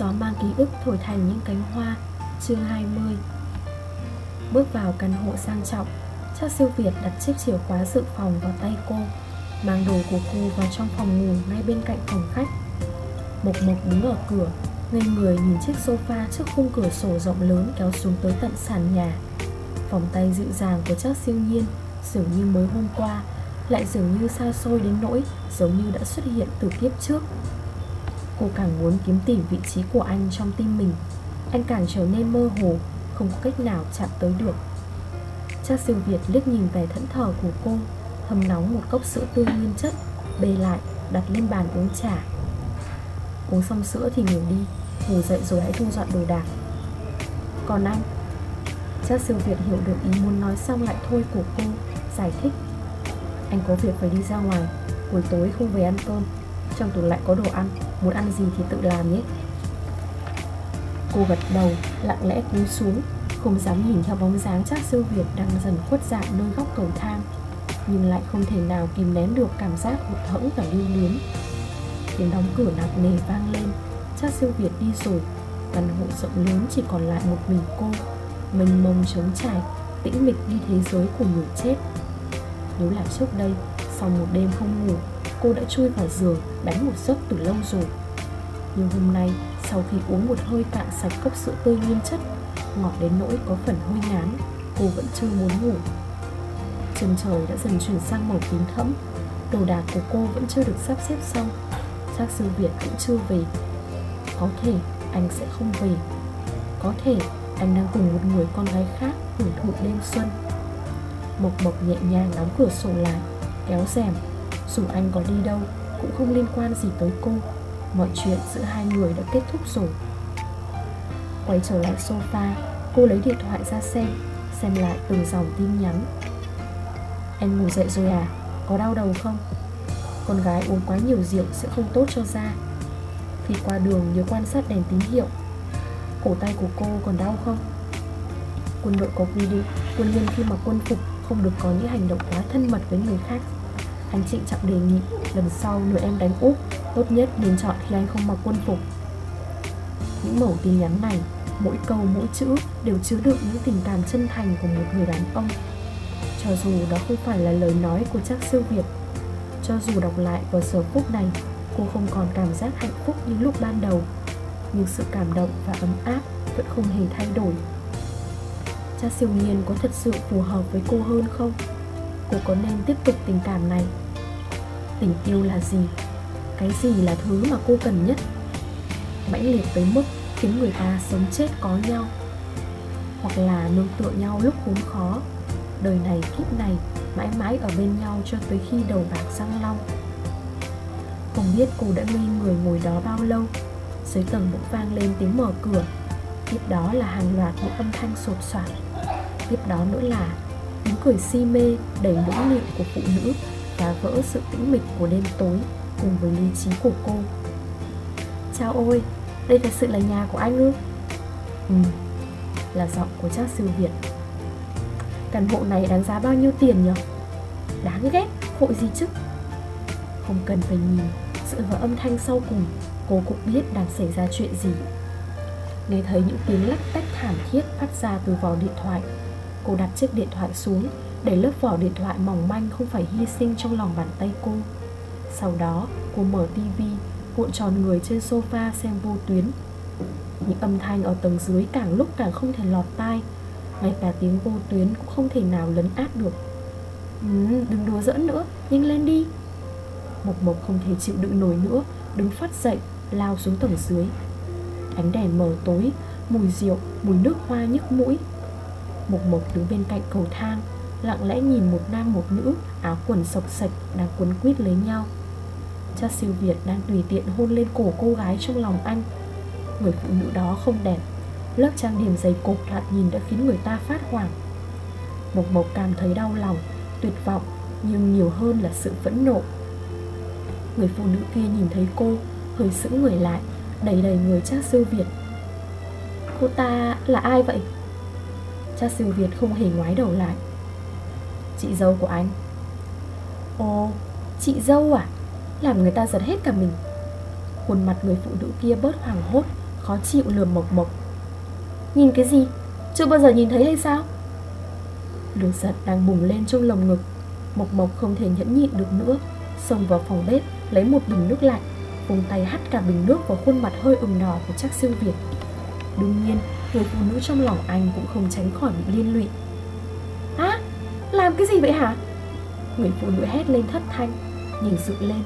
Gió mang ký ức thổi thành những cánh hoa, Chương 20 Bước vào căn hộ sang trọng Chắc siêu Việt đặt chiếc chìa khóa dự phòng vào tay cô, Mang đồ của cô vào trong phòng ngủ ngay bên cạnh phòng khách. Mộc Mộc đứng ở cửa, Ngây người nhìn chiếc sofa trước khung cửa sổ rộng lớn kéo xuống tới tận sàn nhà. Vòng tay dịu dàng của chắc siêu nhiên, Dường như mới hôm qua, Lại dường như xa xôi đến nỗi Giống như đã xuất hiện từ kiếp trước. Cô càng muốn kiếm tìm vị trí của anh trong tim mình. Anh càng trở nên mơ hồ, Không có cách nào chạm tới được. Cha siêu Việt liếc nhìn vẻ thẫn thờ của cô, Hầm nóng một cốc sữa tươi nguyên chất, Bê lại, đặt lên bàn uống trà. Uống xong sữa thì ngủ đi, Ngủ dậy rồi hãy thu dọn đồ đạc. Còn anh? Cha siêu Việt hiểu được ý muốn nói xong lại thôi của cô, Giải thích. Anh có việc phải đi ra ngoài, Buổi tối không về ăn cơm. Trong tủ lạnh có đồ ăn, Muốn ăn gì thì tự làm nhé. Cô gật đầu, Lặng lẽ cúi xuống, Không dám nhìn theo bóng dáng chắc siêu Việt Đang dần khuất dạng nơi góc cầu thang. Nhưng lại không thể nào kìm nén được Cảm giác hụt hẫng và lưu luyến. Tiếng đóng cửa nặng nề vang lên Chắc siêu Việt đi rồi Căn hộ rộng lớn chỉ còn lại một mình cô, Mênh mông trống trải, Tĩnh mịch như thế giới của người chết. Nếu là trước đây, Sau một đêm không ngủ Cô đã chui vào giường, đánh một giấc từ lâu rồi. Nhưng hôm nay, Sau khi uống một hơi cạn sạch cốc sữa tươi nguyên chất, Ngọt đến nỗi có phần hơi ngán, Cô vẫn chưa muốn ngủ. Chân trời đã dần chuyển sang màu tím thẫm, Đồ đạc của cô vẫn chưa được sắp xếp xong, Chắc sư Việt cũng chưa về. Có thể anh sẽ không về. Có thể anh đang cùng một người con gái khác hưởng thụ đêm xuân. Mộc Mộc nhẹ nhàng đóng cửa sổ lại, Kéo rèm. Dù anh có đi đâu, Cũng không liên quan gì tới cô. Mọi chuyện giữa hai người đã kết thúc rồi. Quay trở lại sofa, Cô lấy điện thoại ra xem Xem lại từng dòng tin nhắn. Em ngủ dậy rồi à? Có đau đầu không? Con gái uống quá nhiều rượu sẽ không tốt cho da. Khi qua đường nhớ quan sát đèn tín hiệu. Cổ tay của cô còn đau không? Quân đội có quy định, Quân nhân khi mặc quân phục Không được có những hành động quá thân mật với người khác. Anh trịnh trọng đề nghị Lần sau nếu em đánh úp Tốt nhất nên chọn khi anh không mặc quân phục. Những mẩu tin nhắn này, Mỗi câu, mỗi chữ đều chứa đựng những tình cảm chân thành của một người đàn ông. Cho dù đó không phải là lời nói của chắc siêu Việt, Cho dù đọc lại vào giờ phút này, Cô không còn cảm giác hạnh phúc như lúc ban đầu. Nhưng sự cảm động và ấm áp vẫn không hề thay đổi. Cha siêu nhiên có thật sự phù hợp với cô hơn không? Cô có nên tiếp tục tình cảm này tình yêu là gì? Cái gì là thứ mà cô cần nhất? Mãnh liệt tới mức khiến người ta sống chết có nhau, hoặc là nương tựa nhau lúc khốn khó. Đời này, kiếp này, mãi mãi ở bên nhau cho tới khi đầu bạc răng long. Không biết cô đã ngây người ngồi đó bao lâu, dưới tầng bỗng vang lên tiếng mở cửa. Tiếp đó là hàng loạt những âm thanh sột soạt. Tiếp đó nữa là tiếng cười si mê đầy nũng nịu của phụ nữ. Phá vỡ sự tĩnh mịch của đêm tối cùng với lý trí của cô Chao ôi, đây thật sự là nhà của anh ư? Ừ, là giọng của cha sư Việt Căn hộ này đáng giá bao nhiêu tiền nhỉ? Đáng ghét, hội gì chứ? Không cần phải nhìn, sự vào âm thanh sau cùng cô cũng biết đang xảy ra chuyện gì Nghe thấy những tiếng lách tách thảm thiết phát ra từ vỏ điện thoại Cô đặt chiếc điện thoại xuống để lớp vỏ điện thoại mỏng manh không phải hy sinh trong lòng bàn tay cô. Sau đó cô mở tivi Cuộn tròn người trên sofa xem vô tuyến. Những âm thanh ở tầng dưới càng lúc càng không thể lọt tai Ngay cả tiếng vô tuyến cũng không thể nào lấn át được. Ừ, Đừng đùa giỡn nữa, nhanh lên đi. Mộc Mộc không thể chịu đựng nổi nữa Đứng phát dậy lao xuống tầng dưới. Ánh đèn mờ tối, mùi rượu, mùi nước hoa nhức mũi. Mộc Mộc đứng bên cạnh cầu thang Lặng lẽ nhìn một nam một nữ Áo quần sọc sạch đang quấn quýt lấy nhau. Cha siêu Việt đang tùy tiện hôn lên cổ cô gái trong lòng anh. Người phụ nữ đó không đẹp. Lớp trang điểm dày cục thoạt nhìn đã khiến người ta phát hoảng. Mộc Mộc cảm thấy đau lòng, tuyệt vọng Nhưng nhiều hơn là sự phẫn nộ. Người phụ nữ kia nhìn thấy cô hơi sững người lại Đầy đầy người cha siêu Việt. Cô ta là ai vậy? Cha siêu Việt không hề ngoái đầu lại. Chị dâu của anh. Ồ, chị dâu à? Làm người ta giật hết cả mình. Khuôn mặt người phụ nữ kia bớt hoảng hốt khó chịu lườm Mộc Mộc. Nhìn cái gì? Chưa bao giờ nhìn thấy hay sao? Lửa giận đang bùng lên trong lồng ngực. Mộc Mộc không thể nhẫn nhịn được nữa. Xông vào phòng bếp Lấy một bình nước lạnh Vùng tay hắt cả bình nước vào khuôn mặt hơi ửng đỏ của chắc siêu Việt. Đương nhiên Người phụ nữ trong lòng anh cũng không tránh khỏi bị liên lụy làm cái gì vậy hả? Người phụ nữ hét lên thất thanh Nhìn sự lên.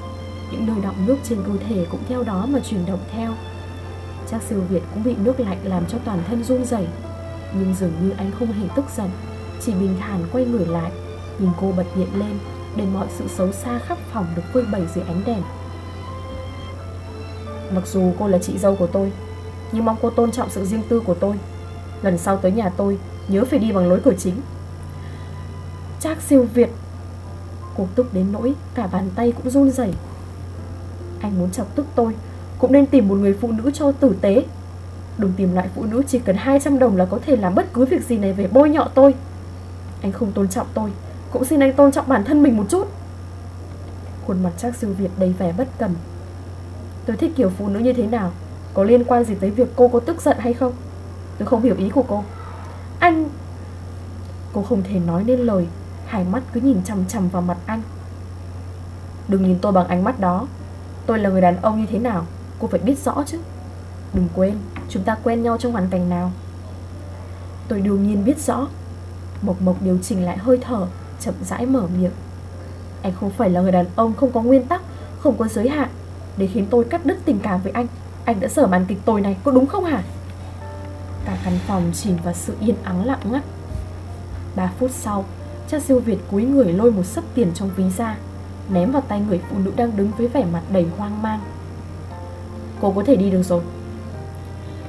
Những nơi đọng nước trên cơ thể cũng theo đó mà chuyển động theo. Chắc siêu Việt cũng bị nước lạnh làm cho toàn thân run rẩy. Nhưng dường như anh không hề tức giận, Chỉ bình thản quay người lại, Nhìn cô bật điện lên Để mọi sự xấu xa khắp phòng được phơi bày dưới ánh đèn. Mặc dù cô là chị dâu của tôi, Nhưng mong cô tôn trọng sự riêng tư của tôi. Lần sau tới nhà tôi, Nhớ phải đi bằng lối cửa chính. Trác siêu Việt. Cô tức đến nỗi Cả bàn tay cũng run rẩy. Anh muốn chọc tức tôi, Cũng nên tìm một người phụ nữ cho tử tế. Đừng tìm loại phụ nữ chỉ cần 200 đồng là có thể làm bất cứ việc gì này về bôi nhọ tôi. Anh không tôn trọng tôi, Cũng xin anh tôn trọng bản thân mình một chút. Khuôn mặt Trác siêu Việt đầy vẻ bất cần Tôi thích kiểu phụ nữ như thế nào? Có liên quan gì tới việc cô có tức giận hay không? Tôi không hiểu ý của cô. Anh! Cô không thể nói nên lời. Hai mắt cứ nhìn chằm chằm vào mặt anh. Đừng nhìn tôi bằng ánh mắt đó. Tôi là người đàn ông như thế nào, Cô phải biết rõ chứ. Đừng quên, Chúng ta quen nhau trong hoàn cảnh nào. Tôi đương nhiên biết rõ. Mộc Mộc điều chỉnh lại hơi thở, Chậm rãi mở miệng. Anh không phải là người đàn ông không có nguyên tắc, Không có giới hạn. Để khiến tôi cắt đứt tình cảm với anh Anh đã sở màn kịch tồi này, có đúng không hả? Cả căn phòng chìm vào sự yên ắng lặng ngắt. 3 phút sau Cha siêu Việt cúi người lôi một sấp tiền trong ví ra Ném vào tay người phụ nữ đang đứng với vẻ mặt đầy hoang mang. Cô có thể đi được rồi.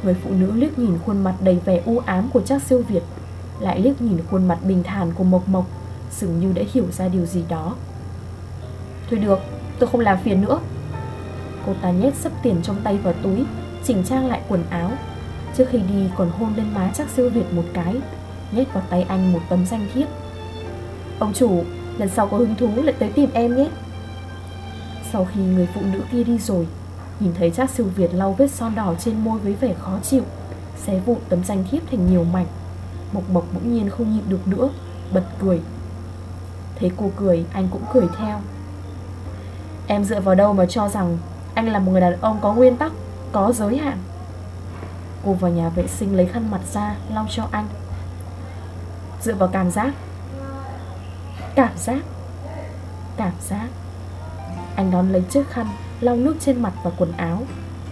Người phụ nữ liếc nhìn khuôn mặt đầy vẻ u ám của Trác siêu Việt Lại liếc nhìn khuôn mặt bình thản của Mộc Mộc Dường như đã hiểu ra điều gì đó. Thôi được, tôi không làm phiền nữa. Cô ta nhét sấp tiền trong tay vào túi Chỉnh trang lại quần áo. Trước khi đi còn hôn lên má Trác siêu Việt một cái Nhét vào tay anh một tấm danh thiếp. Ông chủ, lần sau có hứng thú lại tới tìm em nhé. Sau khi người phụ nữ kia đi rồi Nhìn thấy Trác siêu Việt lau vết son đỏ trên môi với vẻ khó chịu Xé vụn tấm danh thiếp thành nhiều mảnh Mộc Mộc bỗng nhiên không nhịn được nữa Bật cười. Thấy cô cười, anh cũng cười theo. Em dựa vào đâu mà cho rằng Anh là một người đàn ông có nguyên tắc Có giới hạn? Cô vào nhà vệ sinh lấy khăn mặt ra Lau cho anh. Dựa vào cảm giác Cảm giác. Cảm giác. Anh đón lấy chiếc khăn, Lau nước trên mặt và quần áo,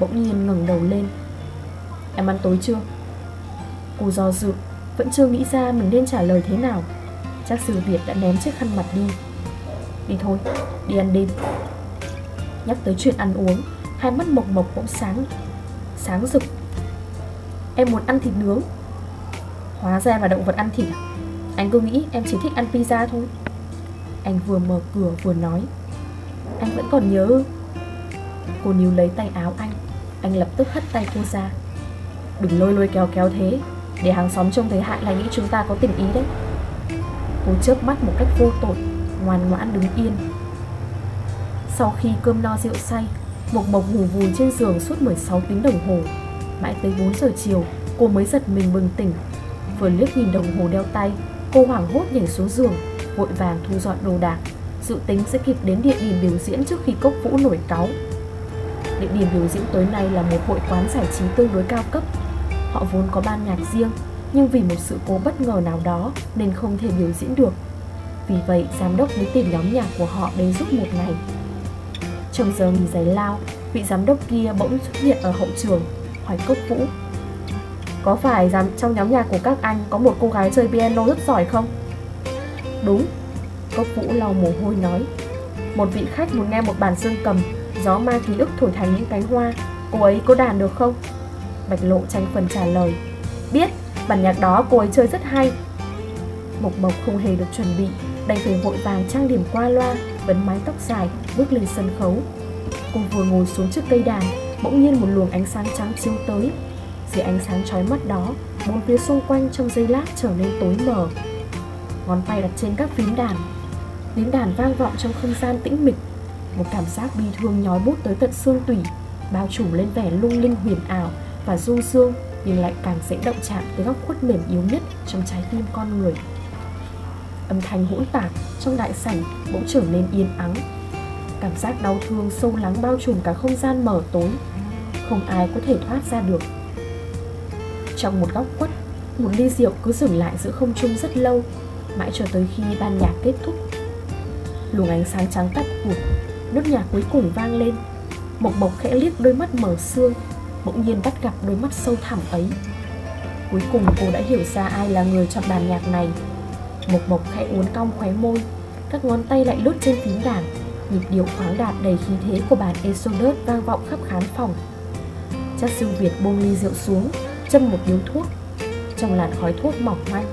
Bỗng nhiên ngẩng đầu lên. Em ăn tối chưa? Cô do dự, Vẫn chưa nghĩ ra mình nên trả lời thế nào. Chắc sư Việt đã ném chiếc khăn mặt đi. Đi thôi, Đi ăn đêm. Nhắc tới chuyện ăn uống, Hai mắt mộc mộc bỗng sáng Sáng rực. Em muốn ăn thịt nướng. Hóa ra là động vật ăn thịt à? Anh cứ nghĩ em chỉ thích ăn pizza thôi. Anh vừa mở cửa vừa nói. Anh vẫn còn nhớ Cô níu lấy tay áo anh. Anh lập tức hất tay cô ra. Đừng lôi lôi kéo kéo thế. Để hàng xóm trông thấy hại là nghĩ chúng ta có tình ý đấy. Cô chớp mắt một cách vô tội, Ngoan ngoãn đứng yên. Sau khi cơm no rượu say Mộc Mộc ngủ vùi trên giường suốt 16 tiếng đồng hồ. Mãi tới 4 giờ chiều, Cô mới giật mình bừng tỉnh. Vừa liếc nhìn đồng hồ đeo tay, Cô hoảng hốt nhảy xuống giường. Vội vàng thu dọn đồ đạc. Dự tính sẽ kịp đến địa điểm biểu diễn trước khi cốc vũ nổi cáu. Địa điểm biểu diễn tối nay là một hội quán giải trí tương đối cao cấp. Họ vốn có ban nhạc riêng, Nhưng vì một sự cố bất ngờ nào đó Nên không thể biểu diễn được. Vì vậy, giám đốc mới tìm nhóm nhạc của họ đến giúp một ngày. Trong giờ nghỉ giải lao, Vị giám đốc kia bỗng xuất hiện ở hậu trường, Hỏi cốc vũ, Có phải trong nhóm nhạc của các anh Có một cô gái chơi piano rất giỏi không? Đúng. Cốc vũ lau mồ hôi nói. Một vị khách muốn nghe một bản dương cầm Gió ma ký ức thổi thành những cánh hoa. Cô ấy có đàn được không? Bạch lộ tranh phần trả lời. Biết, bản nhạc đó cô ấy chơi rất hay. Mộc Mộc không hề được chuẩn bị Đành phải vội vàng trang điểm qua loa Vấn mái tóc dài, bước lên sân khấu. Cô vừa ngồi xuống trước cây đàn Bỗng nhiên một luồng ánh sáng trắng chiếu tới. Dưới ánh sáng chói mắt đó Bốn phía xung quanh trong giây lát trở nên tối mờ. Ngón tay đặt trên các phím đàn. Tiếng đàn vang vọng trong không gian tĩnh mịch, Một cảm giác bi thương nhói bút tới tận xương tủy, Bao trùm lên vẻ lung linh huyền ảo và du dương, nhưng lại càng dễ động chạm tới góc khuất mềm yếu nhất trong trái tim con người. Âm thanh hỗn tạp trong đại sảnh bỗng trở nên yên ắng. Cảm giác đau thương sâu lắng bao trùm cả không gian mở tối. Không ai có thể thoát ra được. Trong một góc khuất, một ly rượu cứ dừng lại giữa không trung rất lâu mãi cho tới khi ban nhạc kết thúc, luồng ánh sáng trắng tắt vụt nốt nhạc cuối cùng vang lên. Mộc mộc khẽ liếc đôi mắt mở sương bỗng nhiên bắt gặp đôi mắt sâu thẳm ấy. Cuối cùng cô đã hiểu ra ai là người chọn bàn nhạc này. Mộc mộc khẽ uốn cong khóe môi, các ngón tay lại lướt trên phím đàn, nhịp điệu khoáng đạt đầy khí thế của bản Exodus vang vọng khắp khán phòng. Chắc sư Việt buông ly rượu xuống, châm một điếu thuốc. Trong làn khói thuốc mỏng manh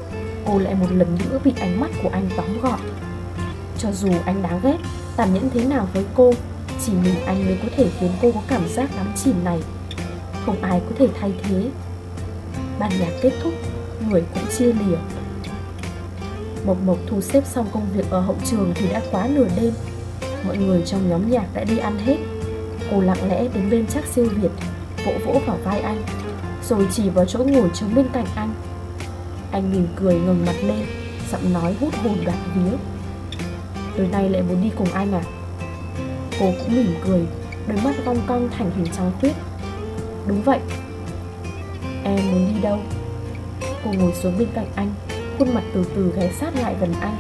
cô lại một lần nữa bị ánh mắt của anh tóm gọn. Cho dù anh đáng ghét, tàn nhẫn thế nào với cô, chỉ mình anh mới có thể khiến cô có cảm giác đắm chìm này. Không ai có thể thay thế. Ban nhạc kết thúc, người cũng chia lìa. Mộc mộc thu xếp xong công việc ở hậu trường thì đã quá nửa đêm. Mọi người trong nhóm nhạc đã đi ăn hết. Cô lặng lẽ đến bên chắc siêu việt, vỗ vỗ vào vai anh, rồi chỉ vào chỗ ngồi trống bên cạnh anh anh mỉm cười ngừng mặt lên, giọng nói hút hồn đoạn vía. Tối nay lại muốn đi cùng anh à? Cô cũng mỉm cười, đôi mắt cong cong thành hình trắng khuyết. Đúng vậy. Em muốn đi đâu? Cô ngồi xuống bên cạnh anh, khuôn mặt từ từ ghé sát lại gần anh.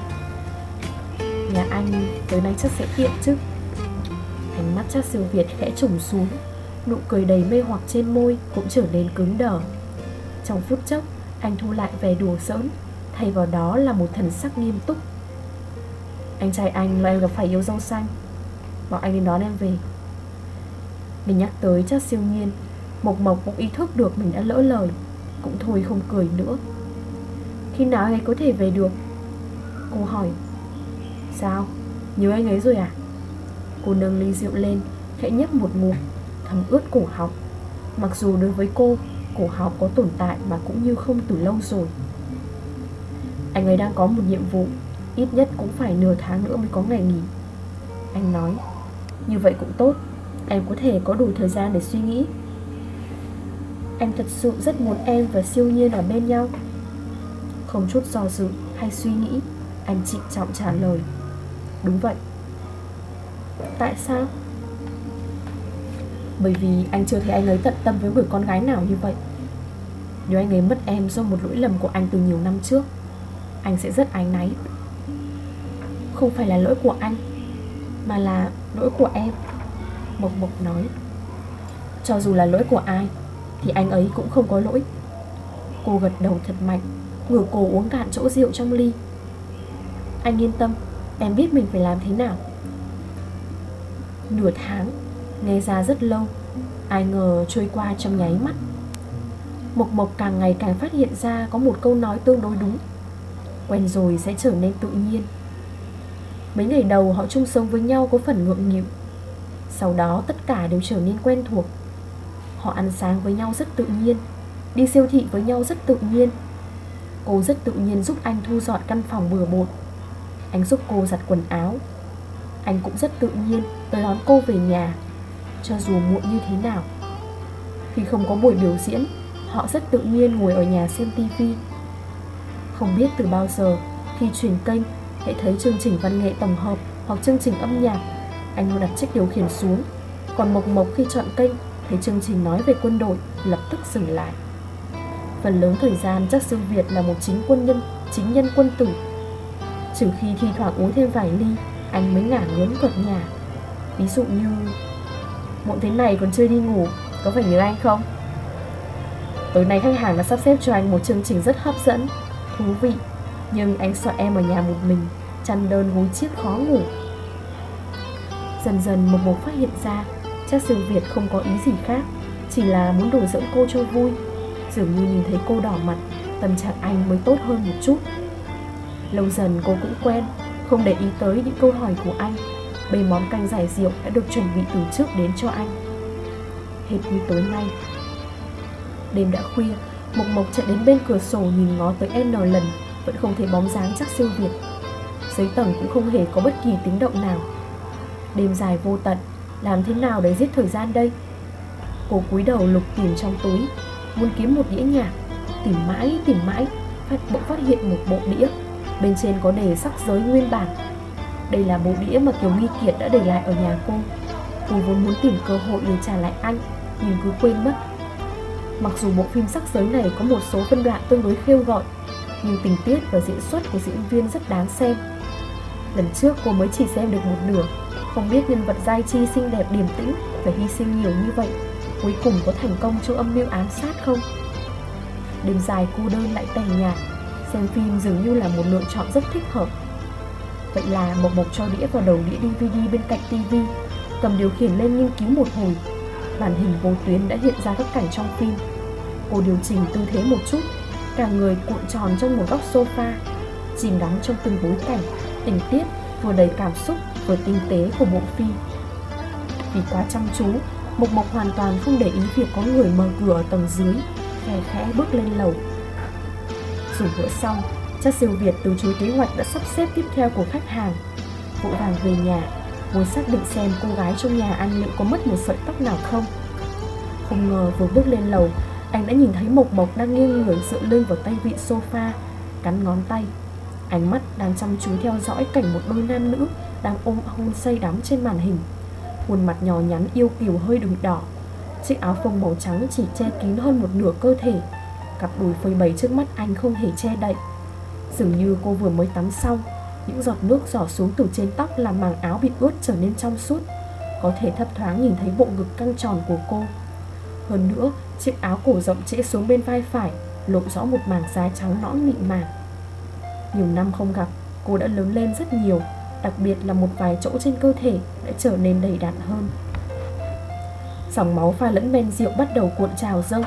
Nhà anh tối nay chắc sẽ tiện chứ? Ánh mắt chắc siêu việt khẽ trùng xuống, nụ cười đầy mê hoặc trên môi cũng trở nên cứng đờ. Trong phút chốc anh thu lại vẻ đùa giỡn, thay vào đó là một thần sắc nghiêm túc. Anh trai anh là em gặp phải yêu dâu xanh, Bảo anh đến đón em về. Mình nhắc tới chắc siêu nhiên, Mộc Mộc cũng ý thức được mình đã lỡ lời, Cũng thôi không cười nữa. Khi nào anh ấy có thể về được? Cô hỏi. Sao? Nhớ anh ấy rồi à? Cô nâng ly rượu lên, Khẽ nhấp một ngụm, Thấm ướt cổ họng. Mặc dù đối với cô Cổ họng có tồn tại mà cũng như không từ lâu rồi. Anh ấy đang có một nhiệm vụ, Ít nhất cũng phải nửa tháng nữa mới có ngày nghỉ. Anh nói, Như vậy cũng tốt, Em có thể có đủ thời gian để suy nghĩ. Em thật sự rất muốn em và siêu nhiên ở bên nhau. Không chút do dự hay suy nghĩ, Anh trịnh trọng trả lời, Đúng vậy. Tại sao? Bởi vì anh chưa thấy anh ấy tận tâm với người con gái nào như vậy. Nếu anh ấy mất em do một lỗi lầm của anh từ nhiều năm trước, Anh sẽ rất áy náy. Không phải là lỗi của anh, Mà là lỗi của em, Mộc Mộc nói. Cho dù là lỗi của ai, Thì anh ấy cũng không có lỗi. Cô gật đầu thật mạnh, Ngửa cổ uống cạn chỗ rượu trong ly. Anh yên tâm, Em biết mình phải làm thế nào. Nửa tháng Nghe ra rất lâu, Ai ngờ trôi qua trong nháy mắt. Mộc Mộc càng ngày càng phát hiện ra Có một câu nói tương đối đúng. Quen rồi sẽ trở nên tự nhiên. Mấy ngày đầu họ chung sống với nhau có phần ngượng nghịu. Sau đó tất cả đều trở nên quen thuộc. Họ ăn sáng với nhau rất tự nhiên, Đi siêu thị với nhau rất tự nhiên. Cô rất tự nhiên giúp anh thu dọn căn phòng bừa bộn. Anh giúp cô giặt quần áo. Anh cũng rất tự nhiên tới đón cô về nhà. Cho dù muộn như thế nào. Khi không có buổi biểu diễn, Họ rất tự nhiên ngồi ở nhà xem tivi Không biết từ bao giờ, Khi chuyển kênh, Hãy thấy chương trình văn nghệ tổng hợp hoặc chương trình âm nhạc, Anh luôn đặt chiếc điều khiển xuống. Còn Mộc Mộc khi chọn kênh, Thấy chương trình nói về quân đội, Lập tức dừng lại. Phần lớn thời gian chắc Dương Việt là một chính quân nhân, Chính nhân quân tử. Trừ khi thi thoảng uống thêm vài ly, Anh mới ngả ngớn cợt nhà Ví dụ như Muộn thế này còn chưa đi ngủ, Có phải nhớ anh không? Tối nay khách hàng đã sắp xếp cho anh một chương trình rất hấp dẫn, Thú vị. Nhưng anh sợ em ở nhà một mình, Chăn đơn gối chiếc khó ngủ. Dần dần Mộc Mộc phát hiện ra, Chắc dương Việt không có ý gì khác, Chỉ là muốn đùa giỡn cô cho vui. Dường như nhìn thấy cô đỏ mặt, Tâm trạng anh mới tốt hơn một chút. Lâu dần cô cũng quen, Không để ý tới những câu hỏi của anh. Bề món canh giải rượu đã được chuẩn bị từ trước đến cho anh. Hệt như tối nay. Đêm đã khuya, Mộc Mộc chạy đến bên cửa sổ nhìn ngó tới N lần, vẫn không thấy bóng dáng chắc siêu việt. Dưới tầng cũng không hề có bất kỳ tiếng động nào. Đêm dài vô tận, Làm thế nào để giết thời gian đây? Cô cúi đầu lục tìm trong túi, Muốn kiếm một đĩa nhạc, Tìm mãi tìm mãi, phát bỗng phát hiện một bộ đĩa. Bên trên có đề sắc giới nguyên bản. Đây là bộ đĩa mà Kiều Nghi Kiệt đã để lại ở nhà cô. Cô vốn muốn tìm cơ hội để trả lại anh, Nhưng cứ quên mất. Mặc dù bộ phim sắc giới này có một số phân đoạn tương đối khêu gợi, Nhưng tình tiết và diễn xuất của diễn viên rất đáng xem. Lần trước cô mới chỉ xem được một nửa, Không biết nhân vật giai chi xinh đẹp, điềm tĩnh Phải hy sinh nhiều như vậy, Cuối cùng có thành công trong âm mưu ám sát không? Đêm dài cô đơn lại tẻ nhạt, Xem phim dường như là một lựa chọn rất thích hợp. Vậy là Mộc Mộc cho đĩa vào đầu đĩa DVD bên cạnh TV Cầm điều khiển lên nghiên cứu một hồi. Màn hình vô tuyến đã hiện ra các cảnh trong phim. Cô điều chỉnh tư thế một chút Cả người cuộn tròn trong một góc sofa, Chìm đắm trong từng bối cảnh, Tình tiết vừa đầy cảm xúc, vừa tinh tế của bộ phim. Vì quá chăm chú, Mộc Mộc hoàn toàn không để ý việc có người mở cửa ở tầng dưới Khẽ khẽ bước lên lầu. Dùng bữa xong Chắc siêu Việt từ chối kế hoạch đã sắp xếp tiếp theo của khách hàng. Vội vàng về nhà, Muốn xác định xem cô gái trong nhà anh liệu có mất một sợi tóc nào không. Không ngờ vừa bước lên lầu, Anh đã nhìn thấy Mộc Mộc đang nghiêng người dựa lưng vào tay vị sofa, Cắn ngón tay. Ánh mắt đang chăm chú theo dõi cảnh một đôi nam nữ Đang ôm hôn say đắm trên màn hình. Khuôn mặt nhỏ nhắn yêu kiều hơi đường đỏ, Chiếc áo phông màu trắng chỉ che kín hơn một nửa cơ thể. Cặp đùi phơi bày trước mắt anh không hề che đậy. Dường như cô vừa mới tắm xong, Những giọt nước giỏ xuống từ trên tóc Làm màng áo bị ướt trở nên trong suốt. Có thể thấp thoáng nhìn thấy bộ ngực căng tròn của cô. Hơn nữa, Chiếc áo cổ rộng trễ xuống bên vai phải, Lộ rõ một mảng da trắng nõn mịn màng. Nhiều năm không gặp, Cô đã lớn lên rất nhiều, Đặc biệt là một vài chỗ trên cơ thể Đã trở nên đầy đặn hơn. Dòng máu pha lẫn men rượu bắt đầu cuộn trào dâng.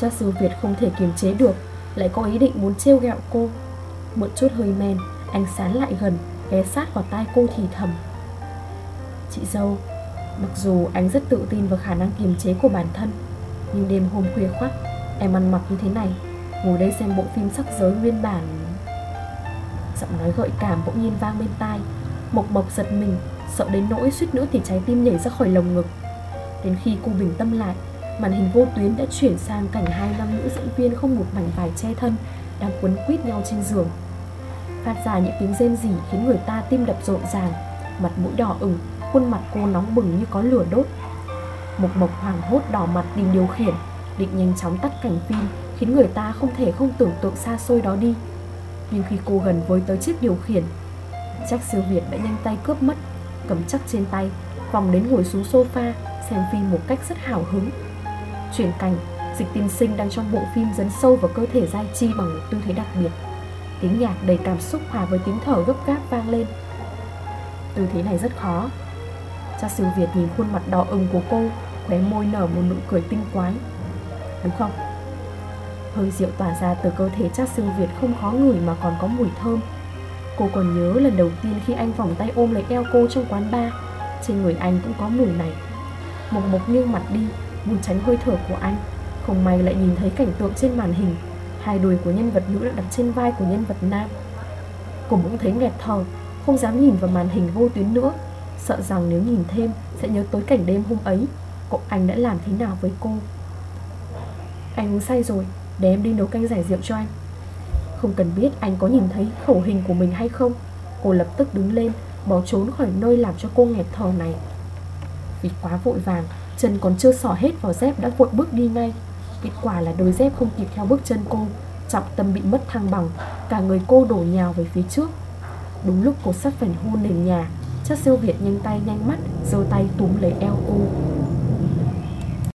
Cha sư Việt không thể kiềm chế được, Lại có ý định muốn trêu ghẹo cô. Một chút hơi men Anh sán lại gần Ghé sát vào tai cô thì thầm. Chị dâu, Mặc dù anh rất tự tin vào khả năng kiềm chế của bản thân, Nhưng đêm hôm khuya khoắt, Em ăn mặc như thế này, Ngồi đây xem bộ phim sắc giới nguyên bản. Giọng nói gợi cảm bỗng nhiên vang bên tai, Mộc Mộc giật mình, Sợ đến nỗi suýt nữa thì trái tim nhảy ra khỏi lồng ngực. Đến khi cô bình tâm lại, Màn hình vô tuyến đã chuyển sang cảnh hai nam nữ diễn viên không một mảnh vải che thân Đang quấn quýt nhau trên giường. Phát ra những tiếng rên rỉ khiến người ta tim đập rộn ràng Mặt mũi đỏ ửng, khuôn mặt cô nóng bừng như có lửa đốt. Mộc Mộc hoàng hốt đỏ mặt định điều khiển Định nhanh chóng tắt cảnh phim Khiến người ta không thể không tưởng tượng xa xôi đó đi. Nhưng khi cô gần với tới chiếc điều khiển Chắc siêu Việt đã nhanh tay cướp mất Cầm chắc trên tay Vòng đến ngồi xuống sofa Xem phim một cách rất hào hứng. Chuyển cảnh Dịch tiên sinh đang trong bộ phim dấn sâu vào cơ thể Giai Chi bằng một tư thế đặc biệt. Tiếng nhạc đầy cảm xúc hòa với tiếng thở gấp gáp vang lên. Tư thế này rất khó. Cha siêu Việt nhìn khuôn mặt đỏ ửng của cô, Khóe môi nở một nụ cười tinh quái. Đúng không? Hơi rượu tỏa ra từ cơ thể cha siêu Việt không khó ngửi mà còn có mùi thơm. Cô còn nhớ lần đầu tiên khi anh vòng tay ôm lấy eo cô trong quán bar. Trên người anh cũng có mùi này. Mộc mộc nghiêng mặt đi, Muốn tránh hơi thở của anh. Không may lại nhìn thấy cảnh tượng trên màn hình. Hai đùi của nhân vật nữ đã đặt trên vai của nhân vật nam. Cô cũng thấy nghẹt thở, Không dám nhìn vào màn hình vô tuyến nữa. Sợ rằng nếu nhìn thêm, Sẽ nhớ tới cảnh đêm hôm ấy. Cậu anh đã làm thế nào với cô? Anh uống say rồi, Để em đi nấu canh giải rượu cho anh. Không cần biết anh có nhìn thấy khẩu hình của mình hay không, Cô lập tức đứng lên, Bỏ trốn khỏi nơi làm cho cô nghẹt thở này. Vì quá vội vàng, Chân còn chưa sỏ hết vào dép đã vội bước đi ngay. Kết quả là đôi dép không kịp theo bước chân cô, Trọng tâm bị mất thăng bằng, Cả người cô đổ nhào về phía trước. Đúng lúc cô sắp phải hôn nền nhà Chắc siêu Việt nhanh tay nhanh mắt, giơ tay túm lấy eo cô.